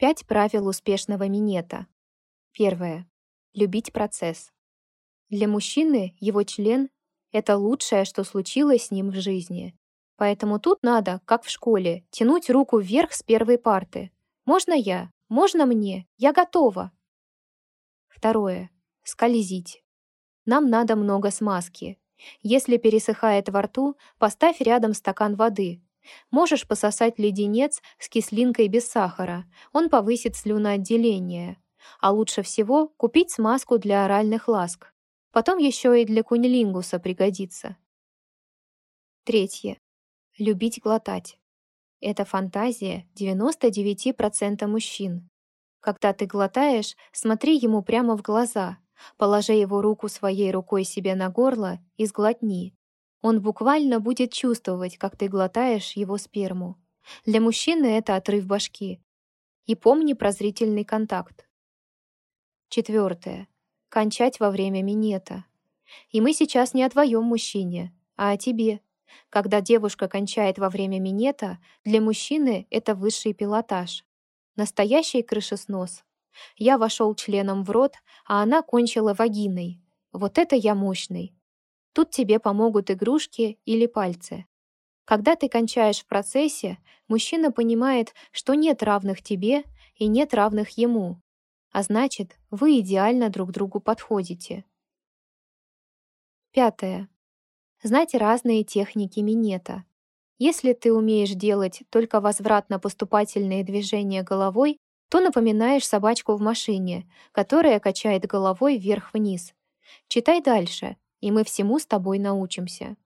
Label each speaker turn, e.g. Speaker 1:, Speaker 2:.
Speaker 1: Пять правил успешного минета. Первое. Любить процесс. Для мужчины его член — это лучшее, что случилось с ним в жизни. Поэтому тут надо, как в школе, тянуть руку вверх с первой парты. «Можно я? Можно мне? Я готова!» Второе. Скользить. Нам надо много смазки. Если пересыхает во рту, поставь рядом стакан воды, Можешь пососать леденец с кислинкой без сахара, он повысит слюноотделение. А лучше всего купить смазку для оральных ласк. Потом еще и для кунилингуса пригодится. Третье. Любить глотать. Это фантазия 99% мужчин. Когда ты глотаешь, смотри ему прямо в глаза, положи его руку своей рукой себе на горло и сглотни. Он буквально будет чувствовать, как ты глотаешь его сперму. Для мужчины это отрыв башки. И помни про зрительный контакт. Четвертое. Кончать во время минета. И мы сейчас не о твоем мужчине, а о тебе. Когда девушка кончает во время минета, для мужчины это высший пилотаж. Настоящий крышеснос. Я вошел членом в рот, а она кончила вагиной. Вот это я мощный. Тут тебе помогут игрушки или пальцы. Когда ты кончаешь в процессе, мужчина понимает, что нет равных тебе и нет равных ему, а значит, вы идеально друг другу подходите. Пятое. Знать разные техники минета. Если ты умеешь делать только возвратно-поступательные движения головой, то напоминаешь собачку в машине, которая качает головой вверх-вниз. Читай дальше, и мы всему с тобой научимся.